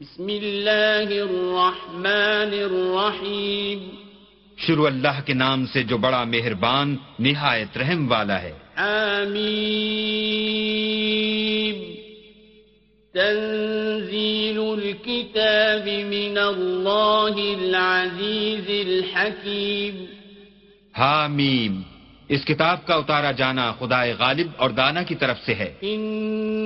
بسم اللہ الرحمن الرحیم۔ شروع اللہ کے نام سے جو بڑا مہربان نہایت رحم والا ہے۔ آمین۔ تنزیل الكتاب من اللہ العزیز الحکیم۔ حامیم۔ اس کتاب کا اتارا جانا خدا غالب اور دانا کی طرف سے ہے۔ ان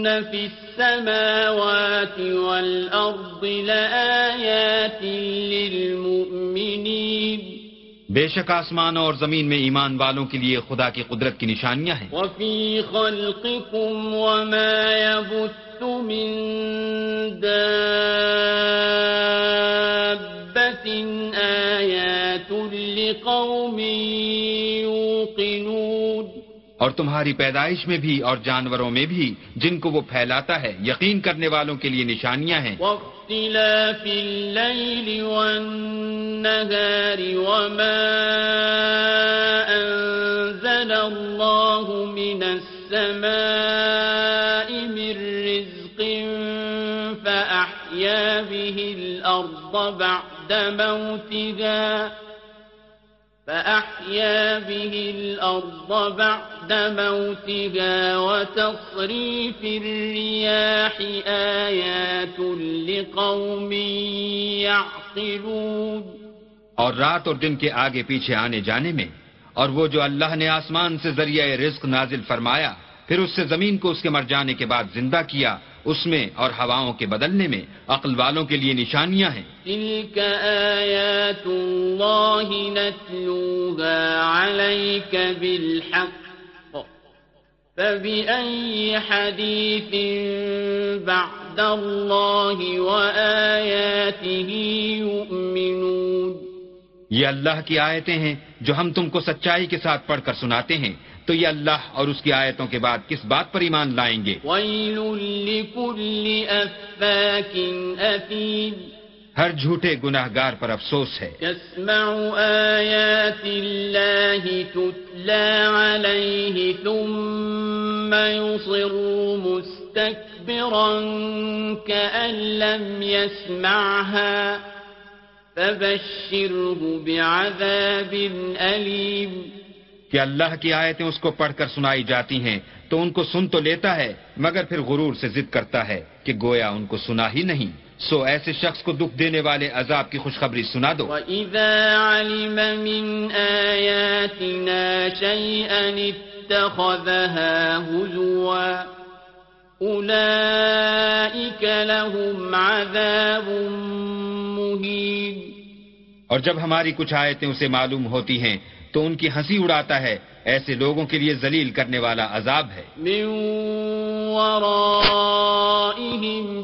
فی السماوات والارض لآیات للمؤمنین بے شک آسمانوں اور زمین میں ایمان والوں کے لیے خدا کی قدرت کی نشانیاں ہیں۔ وفی خلقکم وما يبث من لقوم اور تمہاری پیدائش میں بھی اور جانوروں میں بھی جن کو وہ پھیلاتا ہے، یقین کرنے والوں کے لیے نشانیاں ہیں۔ واختلاف اللیل والنهار وما انزل الله من السماء من رزق فأحيا به الأرض بعد موتها، فأحيا به الأرض بعد موتها وتصريف الرياح آيات لقوم يعقلون. اور رات اور دن کے آگے پیچھے آنے جانے میں اور وہ جو اللہ نے آسمان سے ذریعہ رزق نازل فرمایا پھر اس سے زمین کو اس کے مر جانے کے بعد زندہ کیا اس میں اور ہواؤں کے بدلنے میں عقل والوں کے لیے نشانیاں ہیں۔ تلك آيات الله نتلوها عليك بالحق فبأي حديث بعد الله وآياته يؤمنون؟ یہ اللہ کی آیتیں ہیں جو ہم تم کو سچائی کے ساتھ پڑھ کر سناتے ہیں۔ تو یہ اللہ اور اس کی آیتوں کے بعد کس بات پر ایمان لائیں گے؟ ويل لكل أفاك أثيم ہر جھوٹے گناہ گار پر افسوس ہے۔ يسمع آيات الله تتلى عليه ثم يصر مستكبرا كأن لم يسمعها فبشره بعذاب أليم۔ کہ اللہ کی آیتیں اس کو پڑھ کر سنائی جاتی ہیں تو ان کو سن تو لیتا ہے مگر پھر غرور سے ضد کرتا ہے کہ گویا ان کو سنا ہی نہیں۔ سو ایسے شخص کو دکھ دینے والے عذاب کی خوشخبری سنا دو۔ وَإِذَا عَلِمَ مِنْ آيَاتِنَا شَيْئًا اتَّخَذَهَا هُزُوًا أُولَئِكَ لَهُمْ عَذَابٌ مُهِينٌ۔ اور جب ہماری کچھ آیتیں اسے معلوم ہوتی ہیں تو ان کی ہنسی اڑاتا ہے۔ ایسے لوگوں کے لیے ذلیل کرنے والا عذاب ہے۔ من ورائهم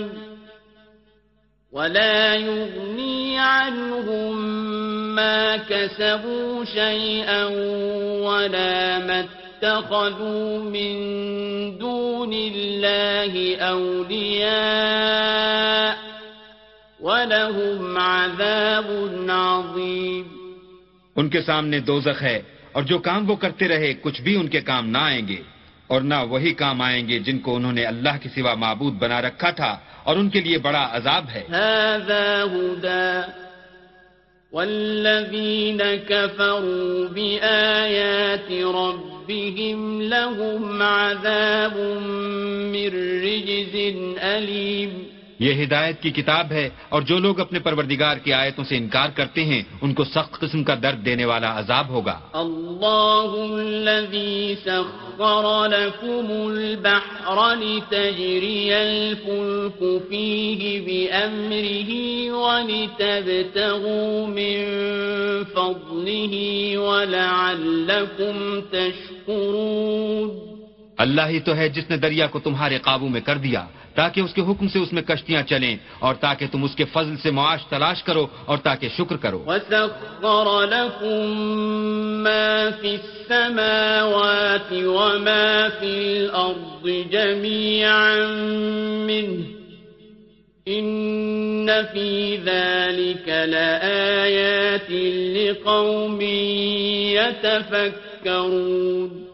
جهنم ولا يغني عنهم ما كسبوا شيئا ولا ما اتخذوا من دون الله أولياء ولهم عذاب عظيم ان کے سامنے دوزخ ہے اور جو کام وہ کرتے رہے کچھ بھی ان کے کام نہ آئیں گے۔ اور نہ وہی کام آئیں گے جن کو انہوں نے اللہ کے سوا معبود بنا رکھا تھا اور ان کے لیے بڑا عذاب ہے۔ هذا هدى والذين كفروا بآيات ربهم لهم عذاب من رجز أليم یہ ہدایت کی کتاب ہے اور جو لوگ اپنے پروردگار کی آیتوں سے انکار کرتے ہیں، ان کو سخت قسم کا درد دینے والا عذاب ہوگا۔ الله الذي سخر لكم البحر لتجري الفلك فيه بأمره ولتبتغوا من فضله ولعلكم تشكرون اللہ ہی تو ہے جس نے دریا کو تمہارے قابو میں کر دیا، تاکہ اس کے حکم سے اس میں کشتیاں چلیں اور تاکہ تم اس کے فضل سے معاش تلاش کرو اور تاکہ شکر کرو۔ وسخر لكم ما في السماوات وما في الأرض جميعا منه إن في ذلك لآيات لقوم يتفكرون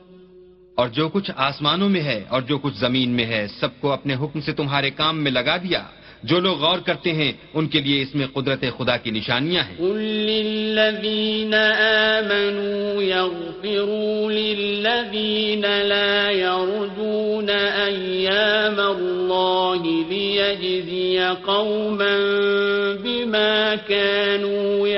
اور جو کچھ آسمانوں میں ہے اور جو کچھ زمین میں ہے سب کو اپنے حکم سے تمہارے کام میں لگا دیا۔ جو لوگ غور کرتے ہیں ان کے لیے اس میں قدرت خدا کی نشانیاں ہیں۔ قل للذین آمنوا یغفروا للذین لا يرجون ایام اللہ لیجزی قوما بما كانوا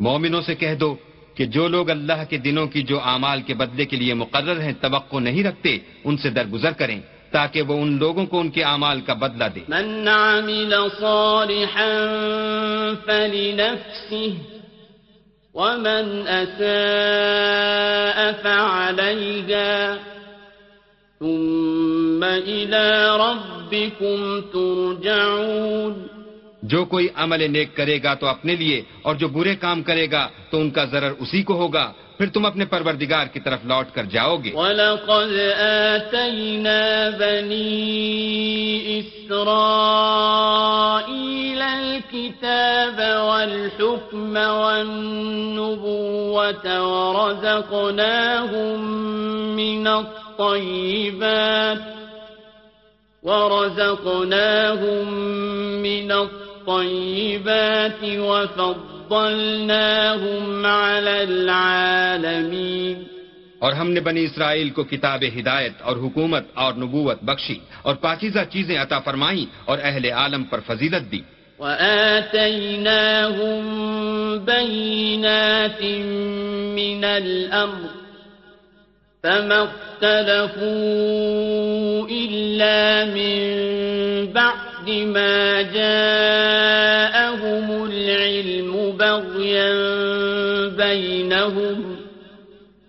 مومنوں سے کہہ دو کہ جو لوگ اللہ کے دنوں کی جو اعمال کے بدلے کے لیے مقرر ہیں، توقع نہیں رکھتے، ان سے درگزر کریں تاکہ وہ ان لوگوں کو ان کے اعمال کا بدلہ دے۔ من عمل صالحا فلنفسه، ومن أساء فعليها، ثم إلى ربكم ترجعون۔ جو کوئی عمل نیک کرے گا تو اپنے لیے اور جو برے کام کرے گا تو ان کا ضرر اسی کو ہوگا۔ پھر تم اپنے پروردگار کی طرف لوٹ کر جاؤ گے وَلَقَدْ آتَيْنَا بَنِي إِسْرَائِيلَ الْكِتَابَ وَالْحُكْمَ وَالنُّبُوَّةَ وَرَزَقْنَاهُمْ مِنَ الطَّيِّبَاتِ وَرَزَقْنَاهُمْ مِنَ الطَّيِّبَاتِ الطيبات وفضلناهم على العالمين. اور ہم نے بنی اسرائیل کو کتاب ہدایت اور حکومت اور نبوت بخشی اور پاکیزہ چیزیں عطا فرمائیں اور اہل عالم پر فضیلت دی۔ وآتيناهم بينات من الأمر فما اختلفوا إلا من بعد ما جاءهم العلم بغيا بينهم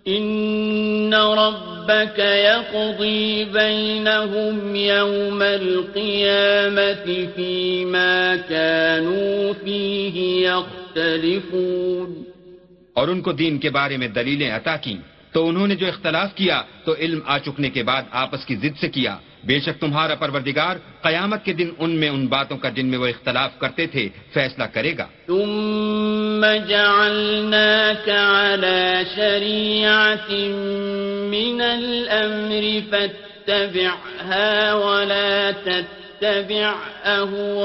إن ربك يقضي بينهم يوم القيامة فيما كانوا فيه يختلفون اور ان کو دین کے بارے میں دلیلیں عطا کی تو انہوں نے جو اختلاف کیا تو علم آ چکنے کے بعد آپس کی ضد سے کیا بے شک تمہارا پروردگار قیامت کے دن ان میں ان باتوں کا جن میں وہ اختلاف کرتے تھے فیصلہ کرے گا۔ ثم جعلناك على شريعة من الأمر فاتبعها ولا تتبع أهواء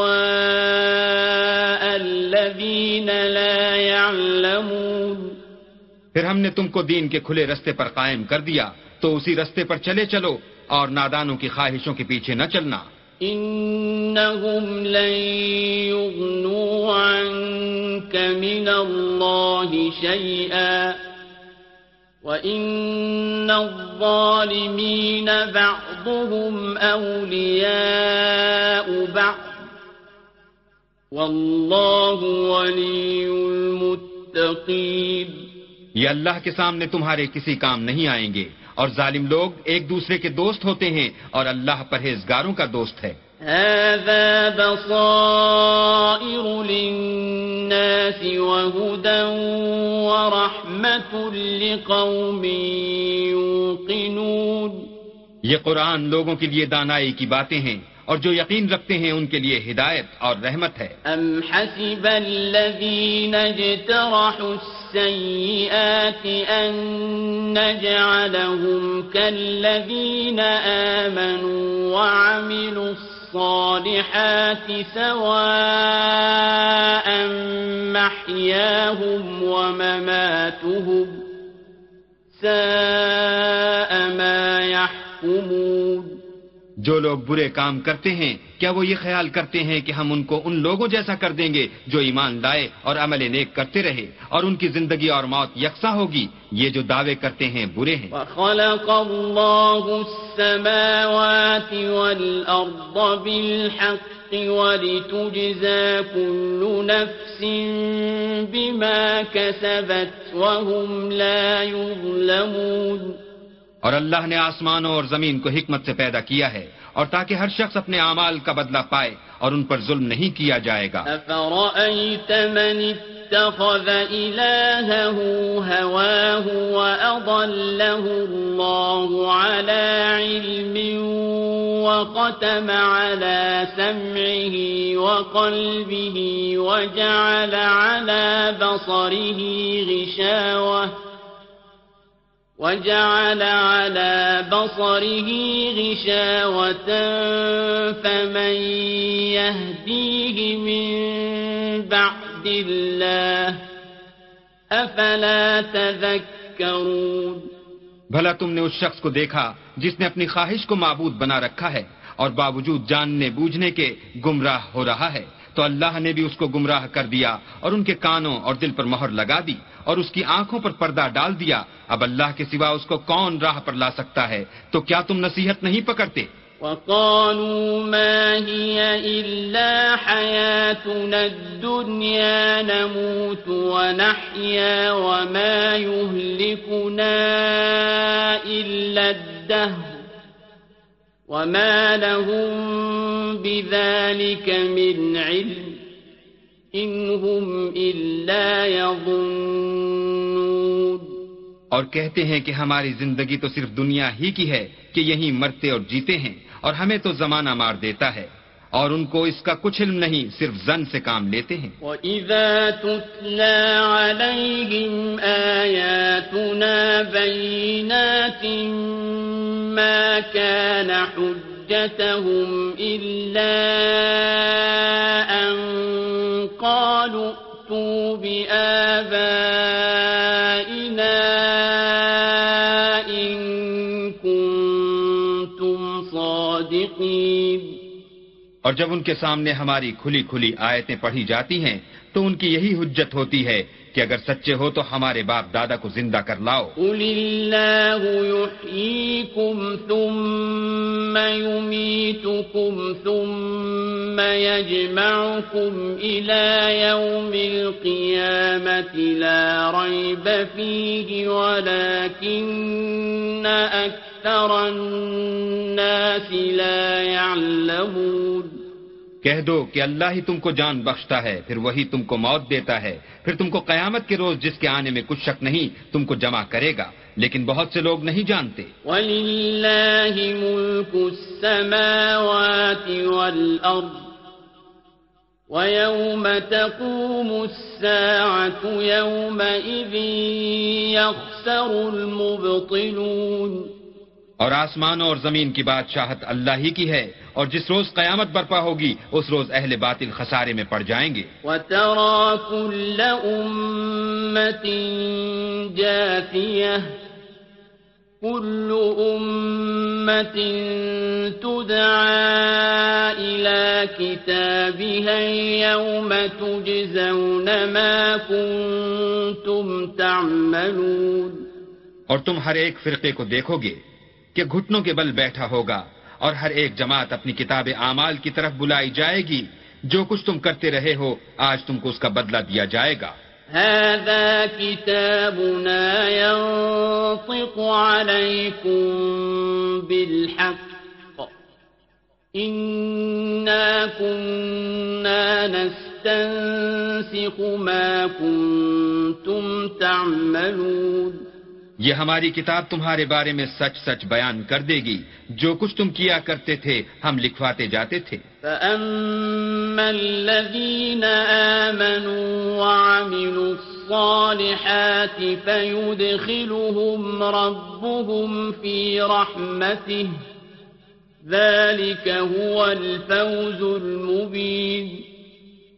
الذين لا يعلمون۔ پھر ہم نے تم کو دین کے کھلے رستے پر قائم کر دیا تو اسی رستے پر چلے چلو۔ اور نادانوں کی خواہشوں کے پیچھے نہ چلنا۔ انہم لن یغنوا عنك من اللہ شیئا وَإِنَّ الظَّالِمِينَ بَعْضُهُمْ أَوْلِيَاءُ بَعْضٍ وَاللَّهُ وَلِيُّ الْمُتَّقِينَ۔ یہ اللہ کے سامنے تمہارے کسی کام نہیں آئیں گے۔ اور ظالم لوگ ایک دوسرے کے دوست ہوتے ہیں اور اللہ پرہیزگاروں کا دوست ہے۔ هذا بصائر للناس وهدى ورحمة لقوم يوقنون۔ یہ قرآن لوگوں کے لیے دانائی کی باتیں ہیں۔ اور جو یقین رکھتے ہیں ان کے لیے ہدایت اور رحمت ہے۔ ام حسب الذين اجترحوا السيئات ان نجعلهم كالذين آمنوا وعملوا الصالحات سواء محياهم ومماتهم ساء ما يحكمون جو لوگ برے کام کرتے ہیں کیا وہ یہ خیال کرتے ہیں کہ ہم ان کو ان لوگوں جیسا کر دیں گے جو ایمان لائے اور عمل نیک کرتے رہے اور ان کی زندگی اور موت یکساں ہوگی؟ یہ جو دعوے کرتے ہیں برے ہیں۔ وَخَلَقَ اللَّهُ السَّمَاوَاتِ وَالْأَرْضَ بِالْحَقِّ وَلِتُجْزَى كُلُّ نَفْسٍ بِمَا كَسَبَتْ وَهُمْ لَا يُظْلَمُونَ۔ اور اللہ نے آسمانوں اور زمین کو حکمت سے پیدا کیا ہے۔ اور تاکہ ہر شخص اپنے اعمال کا بدلہ پائے اور ان پر ظلم نہیں کیا جائے گا۔ من اتخذ إلهه هواه وأضله الله على علم وقتم على سمعه وقلبه وجعل على بصره غشاوة وجعل على بصره غشاوة فمن يهديه من بعد الله أفلا تذكرون بھلا تم نے اس شخص کو دیکھا جس نے اپنی خواہش کو معبود بنا رکھا ہے اور باوجود جاننے بوجھنے کے گمراہ ہو رہا ہے تو اللہ نے بھی اس کو گمراہ کر دیا اور ان کے کانوں اور دل پر مہر لگا دی اور اس کی آنکھوں پر پردہ ڈال دیا، اب اللہ کے سوا اس کو کون راہ پر لا سکتا ہے؟ تو کیا تم نصیحت نہیں پکڑتے؟ وقالوا ما هي إلا حياتنا الدنيا نموت ونحيا وما يهلكنا إلا الدهر وما لهم بذلك من علم. إن هم إلا يظنون۔ اور کہتے ہیں کہ ہماری زندگی تو صرف دنیا ہی کی ہے کہ یہیں مرتے اور جیتے ہیں اور ہمیں تو زمانہ مار دیتا ہے اور ان کو اس کا کچھ علم نہیں صرف زن سے کام لیتے ہیں۔ وَإِذَا تُتْلَى عَلَيْهِمْ آيَاتُنَا بَيِّنَاتٍ مَا كَانَ حُجَّتَهُمْ إِلَّا أَن قالوا ائتوا بآبائنا إن كنتم صادقين۔ اور جب ان کے سامنے ہماری کھلی کھلی آیتیں پڑھی جاتی ہیں تو ان کی یہی حجت ہوتی ہے کہ اگر سچے ہو تو ہمارے باپ دادا کو زندہ کر لاؤ۔ قل الله يحييكم ثم يميتكم ثم لا الناس لا يعلمون کہہ دو کہ اللہ ہی تم کو جان بخشتا ہے، پھر وہی تم کو موت دیتا ہے۔ پھر تم کو قیامت کے روز جس کے آنے میں کچھ شک نہیں، تم کو جمع کرے گا۔ لیکن بہت سے لوگ نہیں جانتے۔ وَلِلَّهِ مُلْكُ السَّمَاوَاتِ وَالْأَرْضِ۔ وَيَوْمَ تَقُومُ السَّاعَةُ، يَوْمَئِذٍ يَخْسَرُ الْمُبْطِلُونَ۔ اور آسمانوں اور زمین کی بادشاہت اللہ ہی کی ہے اور جس روز قیامت برپا ہوگی اس روز اہل باطل خسارے میں پڑ جائیں گے۔ وَتَرَى كُلَّ أُمَّةٍ جَاثِيَةٍ كُلُّ أُمَّةٍ تُدْعَى إِلَى كِتَابِهَا الْيَوْمَ تُجْزَوْنَ مَا كُنتُمْ تَعْمَلُونَ۔ اور تم ہر ایک فرقے کو دیکھو گے۔ کہ گھٹنوں کے بل بیٹھا ہوگا اور ہر ایک جماعت اپنی کتاب اعمال کی طرف بلائی جائے گی۔ جو کچھ تم کرتے رہے ہو، آج تم کو اس کا بدلہ دیا جائے گا۔ هذا كتابنا ينطق عليكم بالحق إنا كنا نستنسخ ما كنتم تعملون یہ ہماری کتاب تمہارے بارے میں سچ سچ بیان کر دے گی۔ جو کچھ تم کیا کرتے تھے ہم لکھواتے جاتے تھے۔ فَأَمَّا الَّذِينَ آمَنُوا وَعَمِلُوا الصَّالِحَاتِ فَيُدْخِلُهُمْ رَبُّهُمْ فِي رَحْمَتِهِ ذَلِكَ هُوَ الْفَوْزُ الْمُبِينُ۔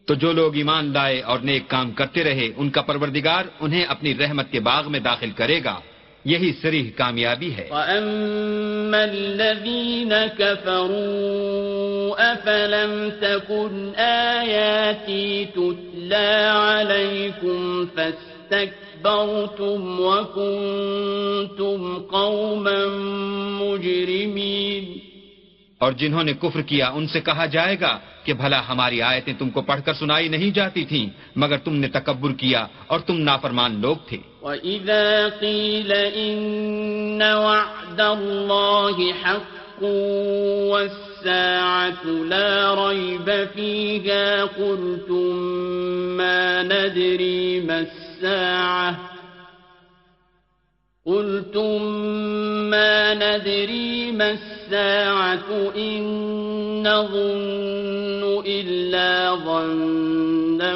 تو جو لوگ ایمان لائے اور نیک کام کرتے رہے ان کا پروردگار انہیں اپنی رحمت کے باغ میں داخل کرے گا۔ یہی سریح کامیابی ہے۔ وَأَمَّا الَّذِينَ كَفَرُوا أَفَلَمْ تَكُنْ آيَاتِي تُتْلَى عَلَيْكُمْ فَاسْتَكْبَرْتُمْ وَكُنْتُمْ قَوْمًا مُجْرِمِينَ اور جنہوں نے کفر کیا، ان سے کہا جائے گا کہ بھلا ہماری آیتیں تم کو پڑھ کر سنائی نہیں جاتی تھیں، مگر تم نے تکبر کیا اور تم نافرمان لوگ تھے۔ وَإِذَا قِيلَ إِنَّ وَعْدَ اللَّهِ حَقٌّ وَالسَّاعَةُ لَا رَيْبَ فِيهَا قُلْتُم مَّا نَدْرِي مَا السَّاعَةُ قلتم ما ندري ما الساعة إن نظن إلا ظنا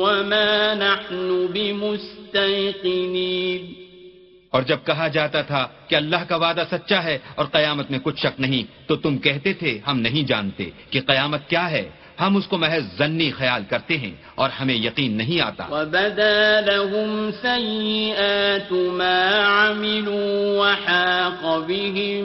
وما نحن بمستيقنين۔ اور جب کہا جاتا تھا کہ اللہ کا وعدہ سچا ہے اور قیامت میں کچھ شک نہیں، تو تم کہتے تھے ہم نہیں جانتے کہ قیامت کیا ہے۔ ہم اس کو محض زنی خیال کرتے ہیں اور ہمیں یقین نہیں آتا۔ وبدا لهم سيئات ما عملوا وحاق بهم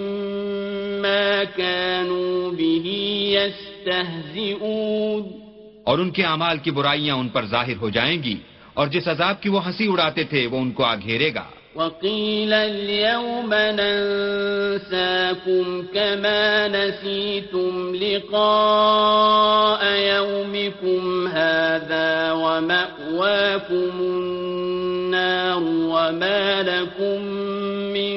ما كانوا به يستهزئون۔ اور ان کے اعمال کی برائیاں ان پر ظاہر ہو جائیں گی اور جس عذاب کی وہ ہنسی اڑاتے تھے وہ ان کو آ گھیرے گا۔ وقيل اليوم ننساكم كما نسيتم لقاء يومكم هذا ومأواكم النار وما لكم من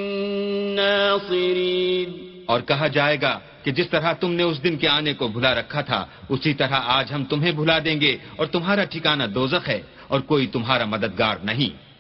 ناصرين اور کہا جائے گا کہ جس طرح تم نے اس دن کے آنے کو بھلا رکھا تھا، اسی طرح آج ہم تمہیں بھلا دیں گے اور تمہارا ٹھکانہ دوزخ ہے اور کوئی تمہارا مددگار نہیں۔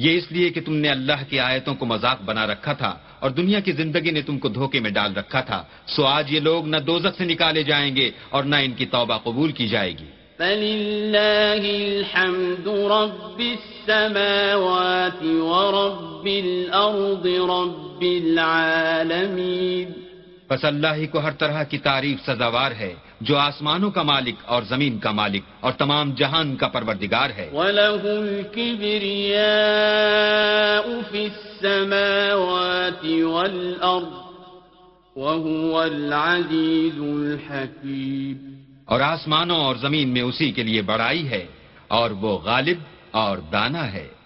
یہ اس لیے کہ تم نے اللہ کی آیتوں کو مذاق بنا رکھا تھا اور دنیا کی زندگی نے تم کو دھوکے میں ڈال رکھا تھا سو آج یہ لوگ نہ دوزخ سے نکالے جائیں گے اور نہ ان کی توبہ قبول کی جائے گی۔ فَلِلَّهِ الْحَمْدُ رَبِّ السَّمَاوَاتِ وَرَبِّ الْأَرْضِ رَبِّ الْعَالَمِينَ۔ بس اللہ ہی کو ہر طرح کی تعریف سزاوار ہے۔ جو آسمانوں کا مالک اور زمین کا مالک اور تمام جہان کا پروردگار ہے۔ وَلَهُ الْكِبْرِيَاءُ فِي السَّمَاوَاتِ وَالْأَرْضِ وَهُوَ الْعَزِيزُ الْحَكِيمُ۔ اور آسمانوں اور زمین میں اسی کے لیے بڑائی ہے اور وہ غالب اور دانا ہے۔